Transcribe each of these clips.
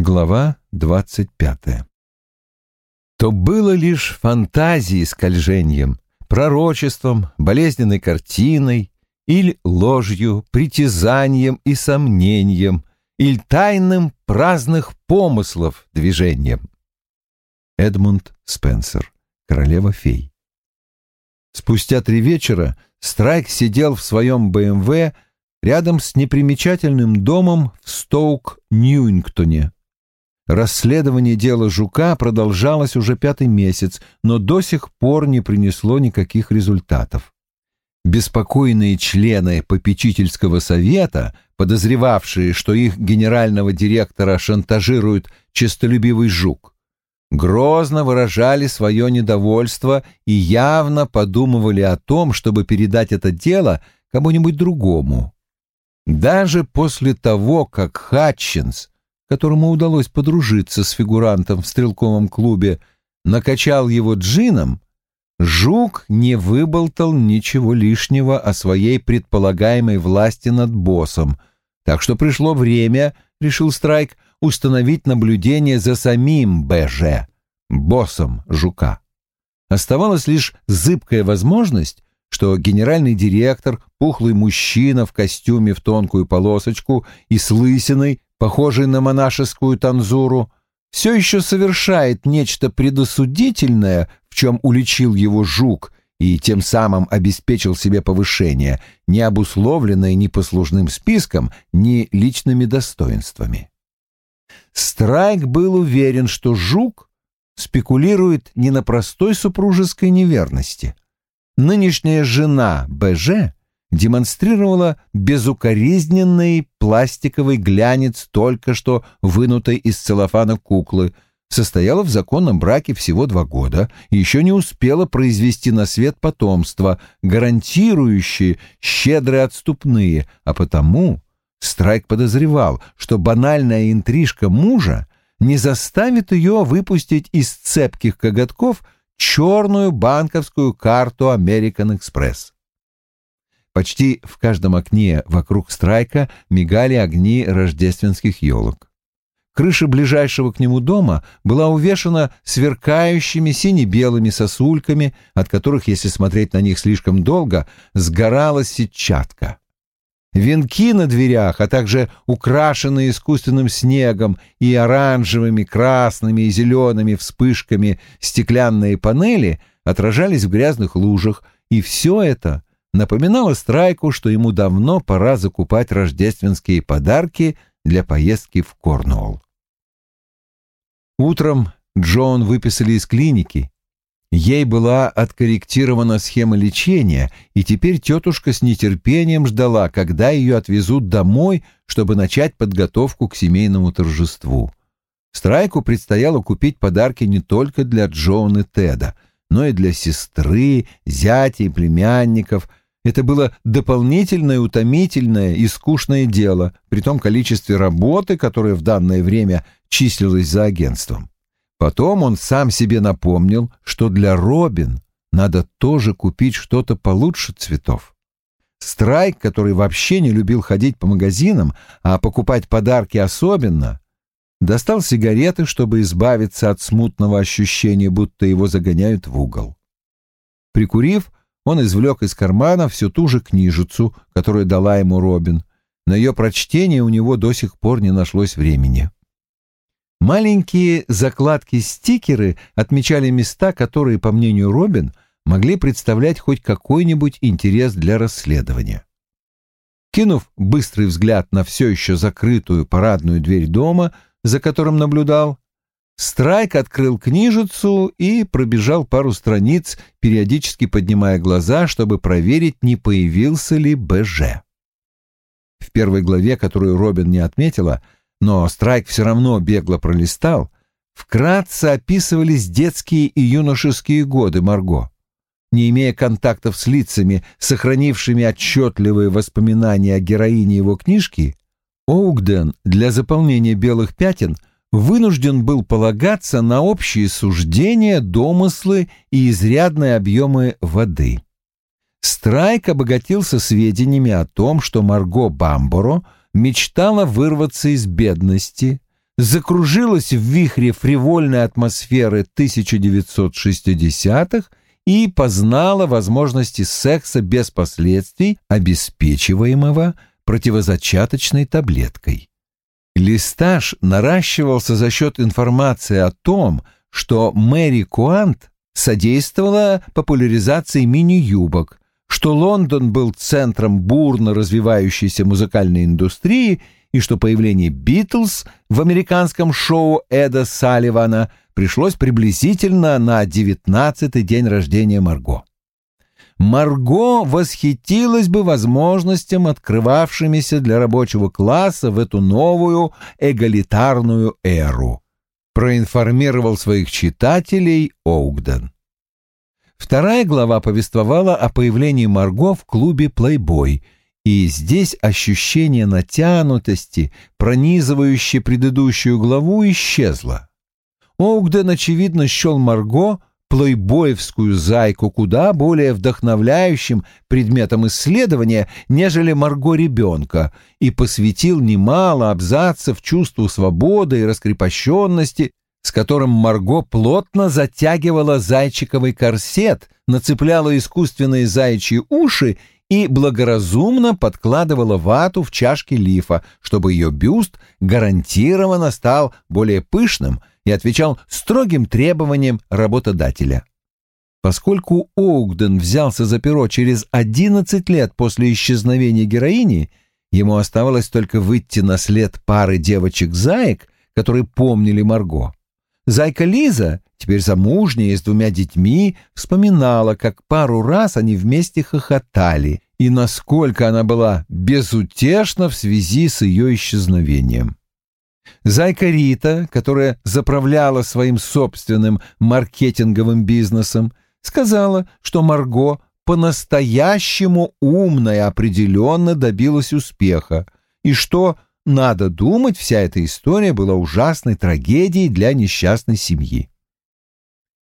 Глава двадцать пятая. То было лишь фантазией скольжением, пророчеством, болезненной картиной или ложью, притязанием и сомнением, или тайным праздных помыслов движением. Эдмунд Спенсер, Королева фей. Спустя три вечера Страйк сидел в своем БМВ рядом с непримечательным домом в Стоук-Ньюингтоне. Расследование дела Жука продолжалось уже пятый месяц, но до сих пор не принесло никаких результатов. Беспокойные члены попечительского совета, подозревавшие, что их генерального директора шантажирует честолюбивый Жук, грозно выражали свое недовольство и явно подумывали о том, чтобы передать это дело кому-нибудь другому. Даже после того, как Хатчинс, которому удалось подружиться с фигурантом в стрелковом клубе, накачал его джином, Жук не выболтал ничего лишнего о своей предполагаемой власти над боссом, так что пришло время, решил Страйк, установить наблюдение за самим БЖ, боссом Жука. Оставалась лишь зыбкая возможность что генеральный директор, пухлый мужчина в костюме в тонкую полосочку и с лысиной, похожей на монашескую танзуру, все еще совершает нечто предосудительное, в чем уличил его жук и тем самым обеспечил себе повышение, не обусловленное ни послужным списком, ни личными достоинствами. Страйк был уверен, что жук спекулирует не на простой супружеской неверности — нынешняя жена БЖ демонстрировала безукоризненный пластиковый глянец только что вынутой из целлофана куклы, состояла в законном браке всего два года и еще не успела произвести на свет потомство, гарантирующее щедрые отступные, а потому Страйк подозревал, что банальная интрижка мужа не заставит ее выпустить из цепких коготков – черную банковскую карту American Express. Почти в каждом окне вокруг страйка мигали огни рождественских елок. Крыша ближайшего к нему дома была увешана сверкающими сине-белыми сосульками, от которых, если смотреть на них слишком долго, сгорала сетчатка. Венки на дверях, а также украшенные искусственным снегом и оранжевыми, красными и зелеными вспышками стеклянные панели отражались в грязных лужах, и все это напоминало Страйку, что ему давно пора закупать рождественские подарки для поездки в Корнуолл. Утром Джон выписали из клиники, Ей была откорректирована схема лечения, и теперь тетушка с нетерпением ждала, когда ее отвезут домой, чтобы начать подготовку к семейному торжеству. Страйку предстояло купить подарки не только для Джоан и Теда, но и для сестры, зятя и племянников. Это было дополнительное, утомительное и скучное дело, при том количестве работы, которое в данное время числилось за агентством. Потом он сам себе напомнил, что для Робин надо тоже купить что-то получше цветов. Страйк, который вообще не любил ходить по магазинам, а покупать подарки особенно, достал сигареты, чтобы избавиться от смутного ощущения, будто его загоняют в угол. Прикурив, он извлек из кармана всю ту же книжицу, которую дала ему Робин. На ее прочтение у него до сих пор не нашлось времени. Маленькие закладки-стикеры отмечали места, которые, по мнению Робин, могли представлять хоть какой-нибудь интерес для расследования. Кинув быстрый взгляд на все еще закрытую парадную дверь дома, за которым наблюдал, Страйк открыл книжицу и пробежал пару страниц, периодически поднимая глаза, чтобы проверить, не появился ли БЖ. В первой главе, которую Робин не отметила, — но Страйк все равно бегло пролистал, вкратце описывались детские и юношеские годы Марго. Не имея контактов с лицами, сохранившими отчетливые воспоминания о героине его книжки, Оугден для заполнения белых пятен вынужден был полагаться на общие суждения, домыслы и изрядные объемы воды. Страйк обогатился сведениями о том, что Марго Бамборо — мечтала вырваться из бедности, закружилась в вихре фривольной атмосферы 1960-х и познала возможности секса без последствий, обеспечиваемого противозачаточной таблеткой. Листаж наращивался за счет информации о том, что Мэри Куант содействовала популяризации мини-юбок, что Лондон был центром бурно развивающейся музыкальной индустрии и что появление «Битлз» в американском шоу Эда Салливана пришлось приблизительно на девятнадцатый день рождения Марго. Марго восхитилась бы возможностям, открывавшимися для рабочего класса в эту новую эгалитарную эру, проинформировал своих читателей Оугден. Вторая глава повествовала о появлении Марго в клубе «Плейбой», и здесь ощущение натянутости, пронизывающее предыдущую главу, исчезло. Оугден, очевидно, счел Марго плейбоевскую зайку куда более вдохновляющим предметом исследования, нежели Марго ребенка, и посвятил немало абзацев чувству свободы и раскрепощенности, с которым Марго плотно затягивала зайчиковый корсет, нацепляла искусственные заячьи уши и благоразумно подкладывала вату в чашки лифа, чтобы ее бюст гарантированно стал более пышным и отвечал строгим требованиям работодателя. Поскольку Оугден взялся за перо через 11 лет после исчезновения героини, ему оставалось только выйти на след пары девочек-заек, которые помнили Марго. Зайка Лиза, теперь замужняя и с двумя детьми, вспоминала, как пару раз они вместе хохотали и насколько она была безутешна в связи с ее исчезновением. Зайка Рита, которая заправляла своим собственным маркетинговым бизнесом, сказала, что Марго по-настоящему умно и определенно добилась успеха, и что надо думать, вся эта история была ужасной трагедией для несчастной семьи.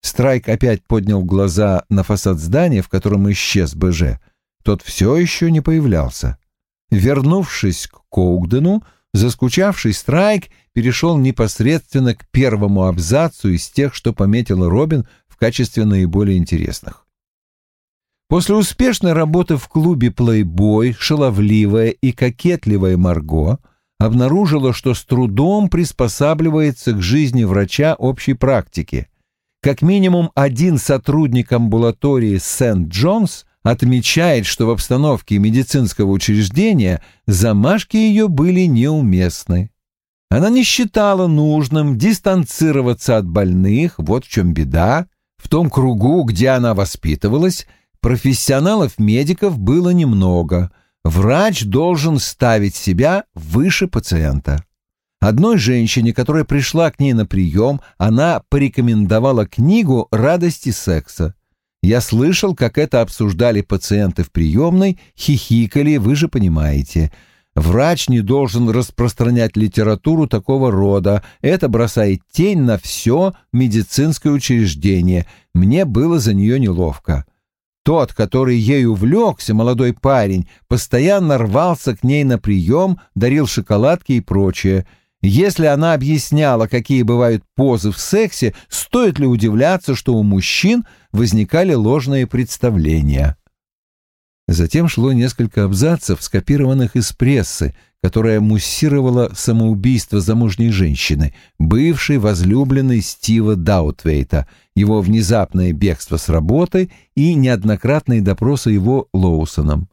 Страйк опять поднял глаза на фасад здания, в котором исчез БЖ. Тот все еще не появлялся. Вернувшись к Коугдену, заскучавший Страйк перешел непосредственно к первому абзацу из тех, что пометила Робин в качестве наиболее интересных. После успешной работы в клубе «Плейбой» шаловливая и кокетливая Марго — обнаружила, что с трудом приспосабливается к жизни врача общей практики. Как минимум один сотрудник амбулатории Сент-Джонс отмечает, что в обстановке медицинского учреждения замашки ее были неуместны. Она не считала нужным дистанцироваться от больных, вот в чем беда. В том кругу, где она воспитывалась, профессионалов-медиков было немного, Врач должен ставить себя выше пациента. Одной женщине, которая пришла к ней на прием, она порекомендовала книгу «Радости секса». Я слышал, как это обсуждали пациенты в приемной, хихикали, вы же понимаете. Врач не должен распространять литературу такого рода. Это бросает тень на все медицинское учреждение. Мне было за нее неловко. Тот, который ей увлекся, молодой парень, постоянно рвался к ней на прием, дарил шоколадки и прочее. Если она объясняла, какие бывают позы в сексе, стоит ли удивляться, что у мужчин возникали ложные представления? Затем шло несколько абзацев, скопированных из прессы, которая муссировала самоубийство замужней женщины, бывшей возлюбленной Стива Даутвейта, его внезапное бегство с работы и неоднократные допросы его Лоусоном.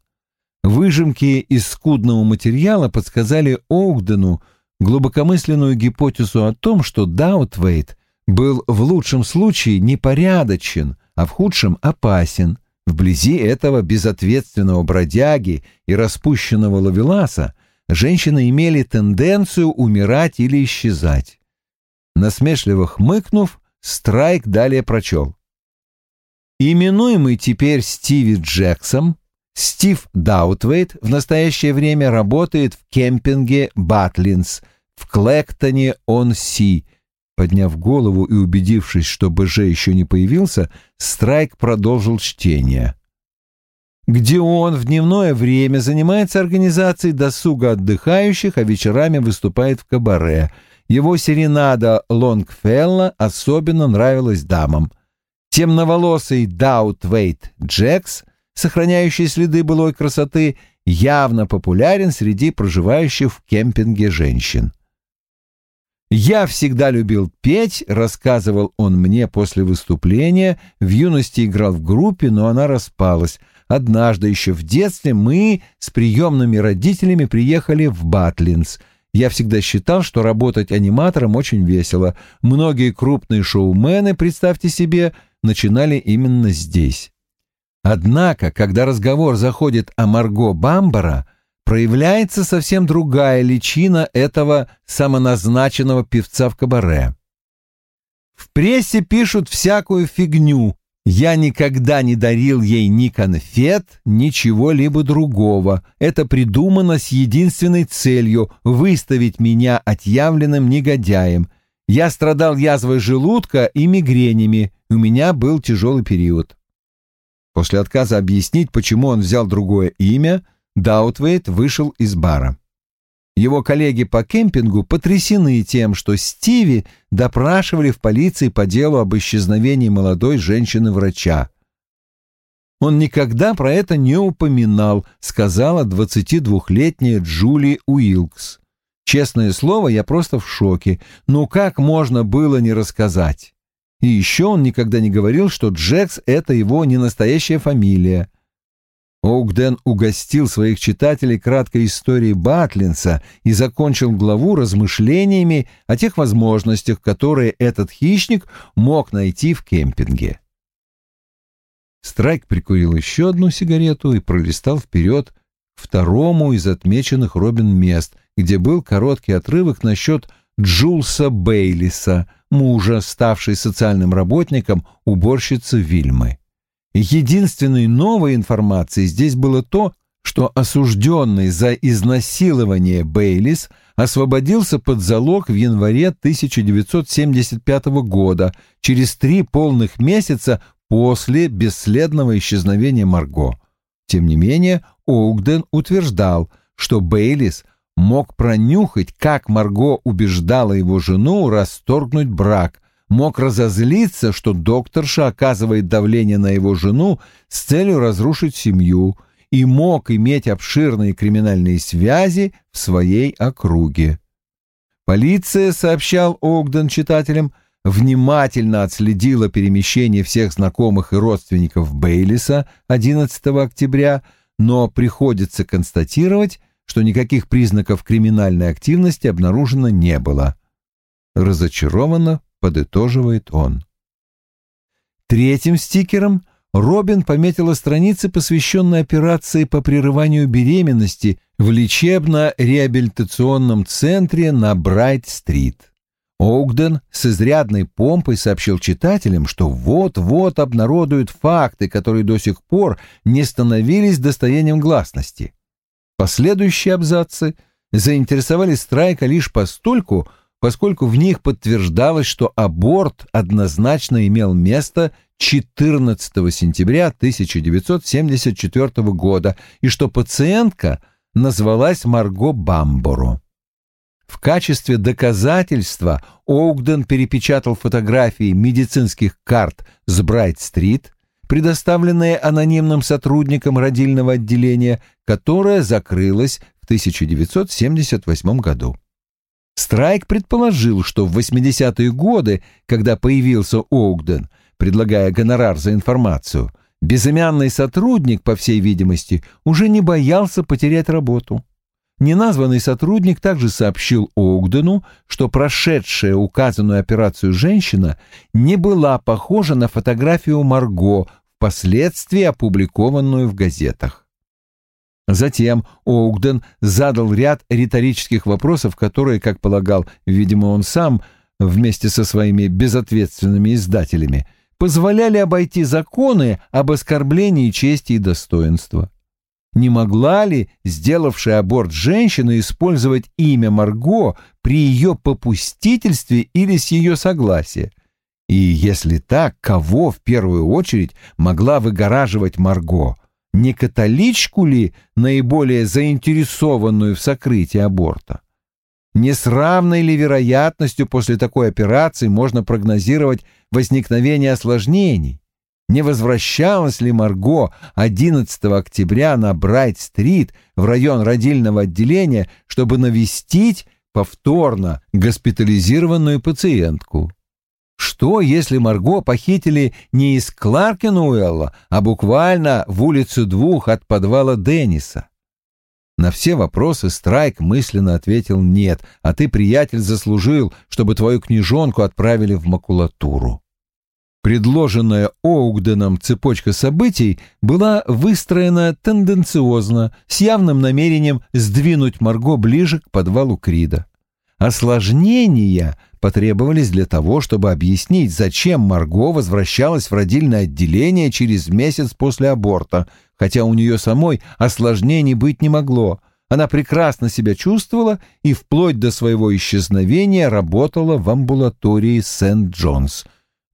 Выжимки из скудного материала подсказали Оугдену глубокомысленную гипотезу о том, что Даутвейт был в лучшем случае непорядочен, а в худшем опасен. Вблизи этого безответственного бродяги и распущенного лавеласа женщины имели тенденцию умирать или исчезать. Насмешливо хмыкнув, Страйк далее прочел. Именуемый теперь Стиви Джексом, Стив Даутвейт в настоящее время работает в кемпинге Батлинс в Клэктоне-он-Си. Подняв голову и убедившись, что БЖ еще не появился, Страйк продолжил чтение где он в дневное время занимается организацией досуга отдыхающих, а вечерами выступает в кабаре. Его серенада Лонгфелла особенно нравилась дамам. Темноволосый Даутвейт Джекс, сохраняющий следы былой красоты, явно популярен среди проживающих в кемпинге женщин. «Я всегда любил петь», — рассказывал он мне после выступления. В юности играл в группе, но она распалась. Однажды еще в детстве мы с приемными родителями приехали в Батлинс. Я всегда считал, что работать аниматором очень весело. Многие крупные шоумены, представьте себе, начинали именно здесь. Однако, когда разговор заходит о Марго Бамбара, проявляется совсем другая личина этого самоназначенного певца в кабаре. В прессе пишут всякую фигню. Я никогда не дарил ей ни конфет, ни чего-либо другого. Это придумано с единственной целью — выставить меня отъявленным негодяем. Я страдал язвой желудка и мигренями, у меня был тяжелый период. После отказа объяснить, почему он взял другое имя — Даутвейт вышел из бара. Его коллеги по кемпингу потрясены тем, что Стиви допрашивали в полиции по делу об исчезновении молодой женщины-врача. Он никогда про это не упоминал, сказала 22-летняя Джули Уилкс. Честное слово, я просто в шоке. Ну как можно было не рассказать? И еще он никогда не говорил, что Джекс — это его не настоящая фамилия. Оугден угостил своих читателей краткой историей Батлинса и закончил главу размышлениями о тех возможностях, которые этот хищник мог найти в кемпинге. Страйк прикурил еще одну сигарету и пролистал вперед второму из отмеченных Робин мест, где был короткий отрывок насчет Джулса Бейлиса, мужа, ставшей социальным работником уборщицы Вильмы. Единственной новой информацией здесь было то, что осужденный за изнасилование Бейлис освободился под залог в январе 1975 года, через три полных месяца после бесследного исчезновения Марго. Тем не менее, Оугден утверждал, что Бейлис мог пронюхать, как Марго убеждала его жену расторгнуть брак – мог разозлиться, что докторша оказывает давление на его жену с целью разрушить семью и мог иметь обширные криминальные связи в своей округе. Полиция, сообщал Огден читателям, внимательно отследила перемещение всех знакомых и родственников Бейлиса 11 октября, но приходится констатировать, что никаких признаков криминальной активности обнаружено не было. Разочарованно подытоживает он. Третьим стикером Робин пометила страницы, посвященные операции по прерыванию беременности в лечебно-реабилитационном центре на Брайт-стрит. Оугден с изрядной помпой сообщил читателям, что вот-вот обнародуют факты, которые до сих пор не становились достоянием гласности. Последующие абзацы заинтересовали Страйка лишь постольку, поскольку в них подтверждалось, что аборт однозначно имел место 14 сентября 1974 года и что пациентка назвалась Марго Бамборо. В качестве доказательства Оугден перепечатал фотографии медицинских карт с Брайт-стрит, предоставленные анонимным сотрудникам родильного отделения, которое закрылось в 1978 году. Страйк предположил, что в 80-е годы, когда появился Оугден, предлагая гонорар за информацию, безымянный сотрудник, по всей видимости, уже не боялся потерять работу. Неназванный сотрудник также сообщил Оугдену, что прошедшая указанную операцию женщина не была похожа на фотографию Марго, впоследствии опубликованную в газетах. Затем Оугден задал ряд риторических вопросов, которые, как полагал, видимо, он сам, вместе со своими безответственными издателями, позволяли обойти законы об оскорблении чести и достоинства. Не могла ли сделавшая аборт женщина использовать имя Марго при ее попустительстве или с ее согласия? И если так, кого в первую очередь могла выгораживать Марго – не католичку ли наиболее заинтересованную в сокрытии аборта? Не с равной ли вероятностью после такой операции можно прогнозировать возникновение осложнений? Не возвращалась ли Марго 11 октября на Брайт-стрит в район родильного отделения, чтобы навестить повторно госпитализированную пациентку? Что, если Марго похитили не из Кларкенуэлла, а буквально в улицу двух от подвала Денниса? На все вопросы Страйк мысленно ответил «нет», а ты, приятель, заслужил, чтобы твою книжонку отправили в макулатуру. Предложенная Оугденом цепочка событий была выстроена тенденциозно, с явным намерением сдвинуть Марго ближе к подвалу Крида. Осложнения потребовались для того, чтобы объяснить, зачем Марго возвращалась в родильное отделение через месяц после аборта, хотя у нее самой осложнений быть не могло. Она прекрасно себя чувствовала и вплоть до своего исчезновения работала в амбулатории Сент-Джонс.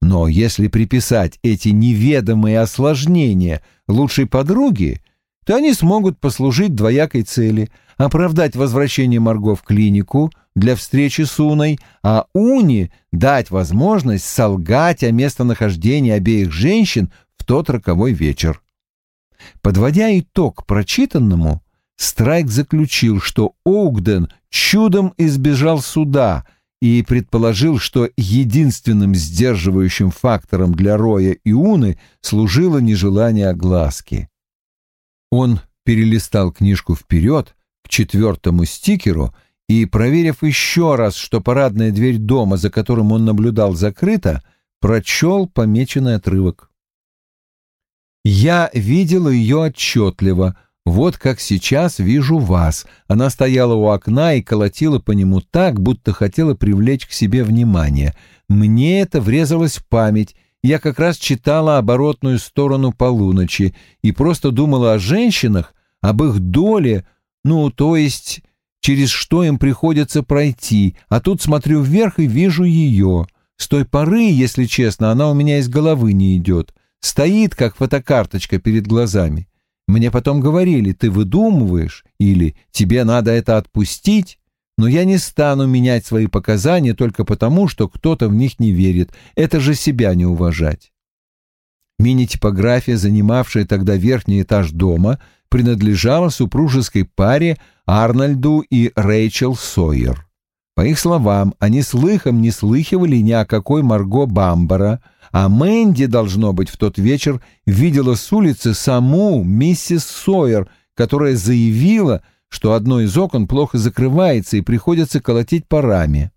Но если приписать эти неведомые осложнения лучшей подруге, то они смогут послужить двоякой цели — оправдать возвращение Марго в клинику — для встречи с Уной, а Уне дать возможность солгать о местонахождении обеих женщин в тот роковой вечер. Подводя итог прочитанному, Страйк заключил, что Оугден чудом избежал суда и предположил, что единственным сдерживающим фактором для Роя и Уны служило нежелание огласки. Он перелистал книжку вперед к четвертому стикеру и, проверив еще раз, что парадная дверь дома, за которым он наблюдал, закрыта, прочел помеченный отрывок. «Я видела ее отчетливо, вот как сейчас вижу вас. Она стояла у окна и колотила по нему так, будто хотела привлечь к себе внимание. Мне это врезалось в память. Я как раз читала оборотную сторону полуночи и просто думала о женщинах, об их доле, ну, то есть через что им приходится пройти, а тут смотрю вверх и вижу ее. С той поры, если честно, она у меня из головы не идет. Стоит, как фотокарточка перед глазами. Мне потом говорили, ты выдумываешь, или тебе надо это отпустить, но я не стану менять свои показания только потому, что кто-то в них не верит. Это же себя не уважать. Мини-типография, занимавшая тогда верхний этаж дома, принадлежала супружеской паре Арнольду и Рэйчел Сойер. По их словам, они слыхом не слыхивали ни о какой Марго Бамбара, а Мэнди, должно быть, в тот вечер видела с улицы саму миссис Сойер, которая заявила, что одно из окон плохо закрывается и приходится колотить по раме.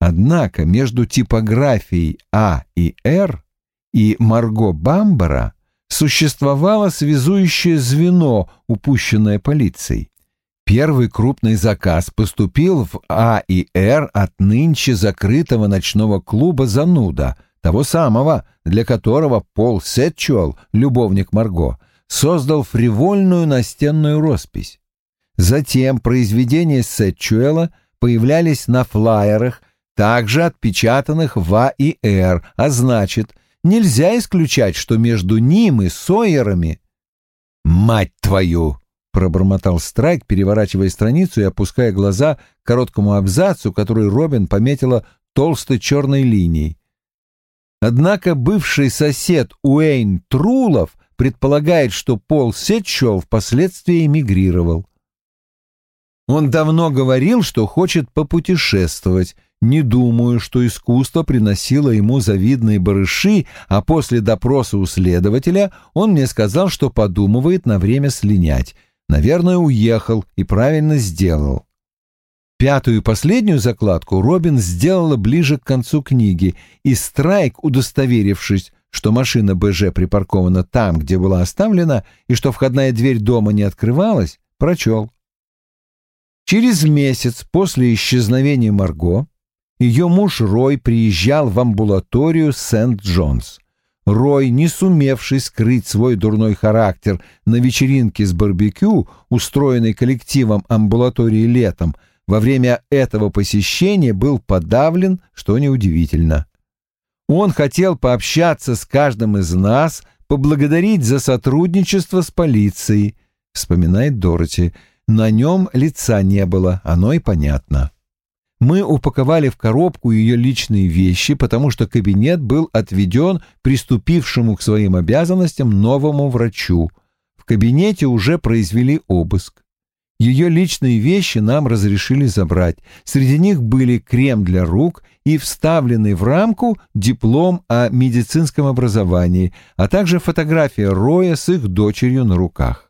Однако между типографией А и Р и Марго Бамбара существовало связующее звено, упущенное полицией. Первый крупный заказ поступил в А и Р от нынче закрытого ночного клуба «Зануда», того самого, для которого Пол Сетчуэлл, любовник Марго, создал фривольную настенную роспись. Затем произведения Сетчуэлла появлялись на флаерах, также отпечатанных в А и Р, а значит, нельзя исключать, что между ним и Сойерами... «Мать твою!» Пробормотал Страйк, переворачивая страницу и опуская глаза к короткому абзацу, который Робин пометила толстой черной линией. Однако бывший сосед Уэйн Трулов предполагает, что Пол Сетчел впоследствии эмигрировал. Он давно говорил, что хочет попутешествовать, не думаю, что искусство приносило ему завидные барыши, а после допроса у следователя он мне сказал, что подумывает на время слинять. Наверное, уехал и правильно сделал. Пятую и последнюю закладку Робин сделала ближе к концу книги, и Страйк, удостоверившись, что машина БЖ припаркована там, где была оставлена, и что входная дверь дома не открывалась, прочел. Через месяц после исчезновения Марго ее муж Рой приезжал в амбулаторию Сент-Джонс. Рой, не сумевший скрыть свой дурной характер на вечеринке с барбекю, устроенной коллективом амбулатории летом, во время этого посещения был подавлен, что неудивительно. Он хотел пообщаться с каждым из нас, поблагодарить за сотрудничество с полицией, вспоминает Дороти. На нем лица не было, оно и понятно. Мы упаковали в коробку ее личные вещи, потому что кабинет был отведен приступившему к своим обязанностям новому врачу. В кабинете уже произвели обыск. Ее личные вещи нам разрешили забрать. Среди них были крем для рук и вставленный в рамку диплом о медицинском образовании, а также фотография Роя с их дочерью на руках.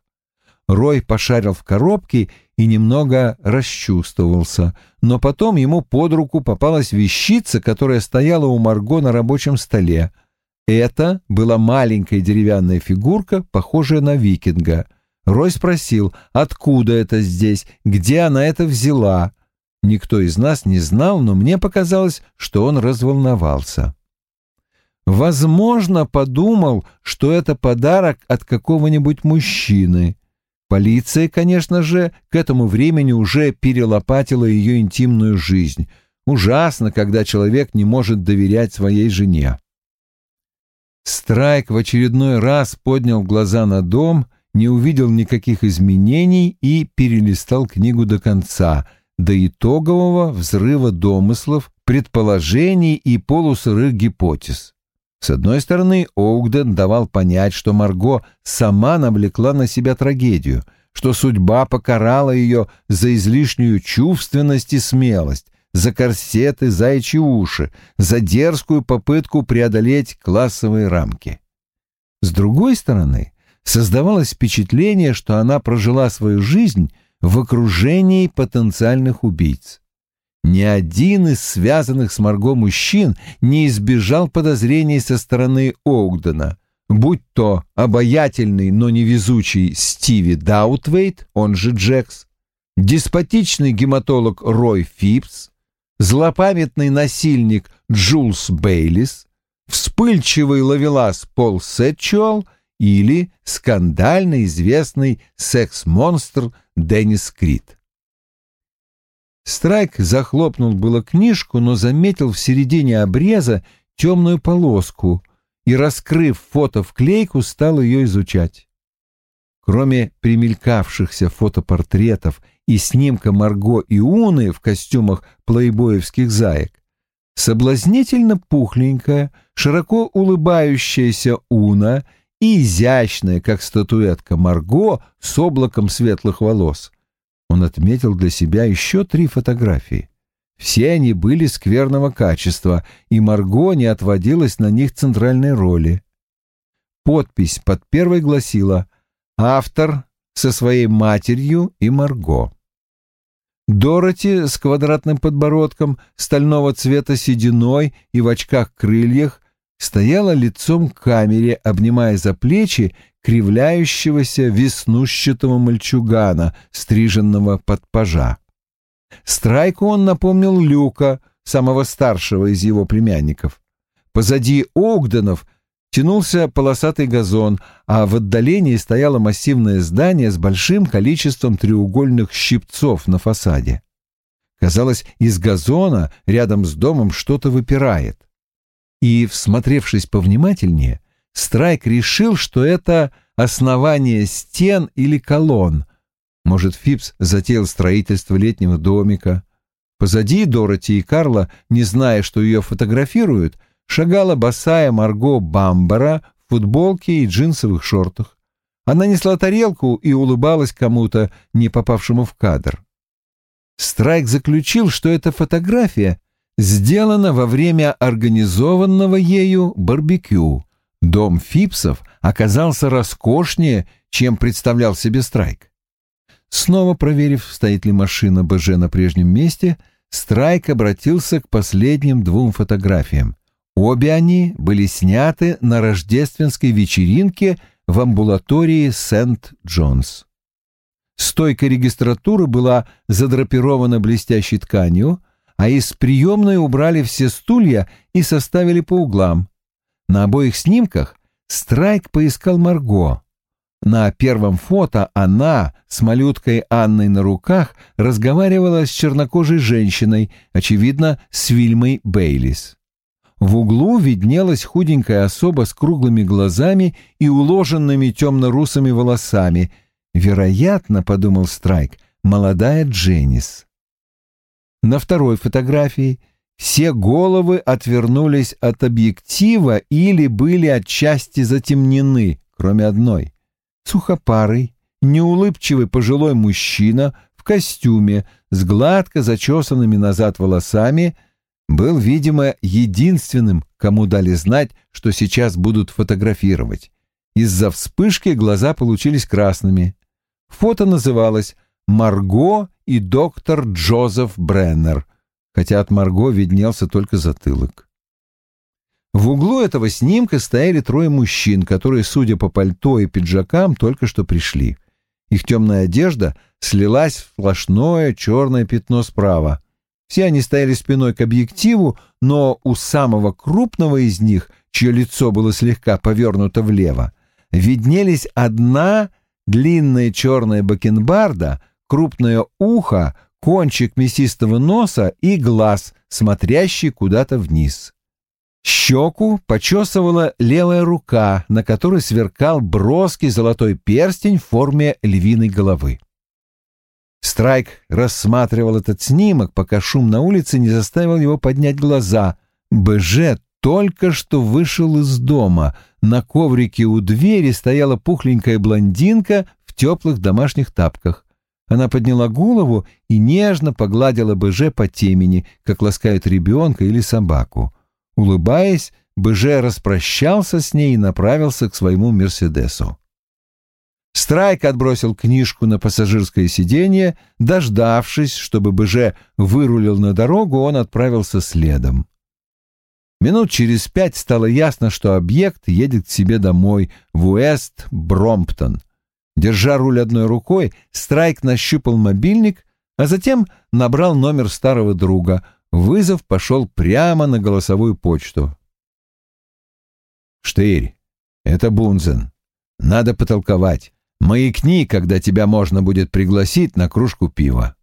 Рой пошарил в коробке и немного расчувствовался, но потом ему под руку попалась вещица, которая стояла у Марго на рабочем столе. Это была маленькая деревянная фигурка, похожая на викинга. Рой спросил, откуда это здесь, где она это взяла. Никто из нас не знал, но мне показалось, что он разволновался. Возможно, подумал, что это подарок от какого-нибудь мужчины. Полиция, конечно же, к этому времени уже перелопатила ее интимную жизнь. Ужасно, когда человек не может доверять своей жене. Страйк в очередной раз поднял глаза на дом, не увидел никаких изменений и перелистал книгу до конца, до итогового взрыва домыслов, предположений и полусырых гипотез. С одной стороны, Оугден давал понять, что Марго сама навлекла на себя трагедию, что судьба покарала ее за излишнюю чувственность и смелость, за корсеты, заячьи уши, за дерзкую попытку преодолеть классовые рамки. С другой стороны, создавалось впечатление, что она прожила свою жизнь в окружении потенциальных убийц. Ни один из связанных с Марго мужчин не избежал подозрений со стороны Оугдена, будь то обаятельный, но невезучий Стиви Даутвейт, он же Джекс, деспотичный гематолог Рой Фипс, злопамятный насильник Джулс Бейлис, вспыльчивый ловелас Пол Сетчуал или скандально известный секс-монстр Деннис Крид. Страйк захлопнул было книжку, но заметил в середине обреза темную полоску и, раскрыв фото в клейку, стал ее изучать. Кроме примелькавшихся фотопортретов и снимка Марго и Уны в костюмах плейбоевских заек, соблазнительно пухленькая, широко улыбающаяся Уна и изящная, как статуэтка Марго с облаком светлых волос он отметил для себя еще три фотографии. Все они были скверного качества, и Марго не отводилась на них центральной роли. Подпись под первой гласила «Автор со своей матерью и Марго». Дороти с квадратным подбородком, стального цвета сединой и в очках-крыльях стояла лицом к камере, обнимая за плечи кривляющегося веснущатого мальчугана, стриженного под пажа. Страйку он напомнил Люка, самого старшего из его племянников. Позади Огденов тянулся полосатый газон, а в отдалении стояло массивное здание с большим количеством треугольных щипцов на фасаде. Казалось, из газона рядом с домом что-то выпирает. И, всмотревшись повнимательнее, Страйк решил, что это основание стен или колонн. Может, Фипс затеял строительство летнего домика. Позади Дороти и Карла, не зная, что ее фотографируют, шагала босая Марго Бамбара в футболке и джинсовых шортах. Она несла тарелку и улыбалась кому-то, не попавшему в кадр. Страйк заключил, что эта фотография сделана во время организованного ею барбекю. Дом Фипсов оказался роскошнее, чем представлял себе Страйк. Снова проверив, стоит ли машина БЖ на прежнем месте, Страйк обратился к последним двум фотографиям. Обе они были сняты на рождественской вечеринке в амбулатории Сент-Джонс. Стойка регистратуры была задрапирована блестящей тканью, а из приемной убрали все стулья и составили по углам. На обоих снимках Страйк поискал Марго. На первом фото она с малюткой Анной на руках разговаривала с чернокожей женщиной, очевидно, с Вильмой Бейлис. В углу виднелась худенькая особа с круглыми глазами и уложенными темно-русыми волосами. Вероятно, — подумал Страйк, — молодая Дженнис. На второй фотографии все головы отвернулись от объектива или были отчасти затемнены, кроме одной. Сухопарый, неулыбчивый пожилой мужчина в костюме с гладко зачесанными назад волосами был, видимо, единственным, кому дали знать, что сейчас будут фотографировать. Из-за вспышки глаза получились красными. Фото называлось «Марго и доктор Джозеф Бреннер», хотя от Марго виднелся только затылок. В углу этого снимка стояли трое мужчин, которые, судя по пальто и пиджакам, только что пришли. Их темная одежда слилась в сплошное черное пятно справа. Все они стояли спиной к объективу, но у самого крупного из них, чье лицо было слегка повернуто влево, виднелись одна длинная черная бакенбарда, крупное ухо, кончик мясистого носа и глаз, смотрящий куда-то вниз. Щеку почесывала левая рука, на которой сверкал броский золотой перстень в форме львиной головы. Страйк рассматривал этот снимок, пока шум на улице не заставил его поднять глаза. БЖ только что вышел из дома. На коврике у двери стояла пухленькая блондинка в теплых домашних тапках. Она подняла голову и нежно погладила БЖ по темени, как ласкают ребенка или собаку. Улыбаясь, БЖ распрощался с ней и направился к своему «Мерседесу». Страйк отбросил книжку на пассажирское сиденье. Дождавшись, чтобы БЖ вырулил на дорогу, он отправился следом. Минут через пять стало ясно, что объект едет к себе домой, в Уэст-Бромптон. Держа руль одной рукой, Страйк нащупал мобильник, а затем набрал номер старого друга. Вызов пошел прямо на голосовую почту. «Штырь, это Бунзен. Надо потолковать. Маякни, когда тебя можно будет пригласить на кружку пива.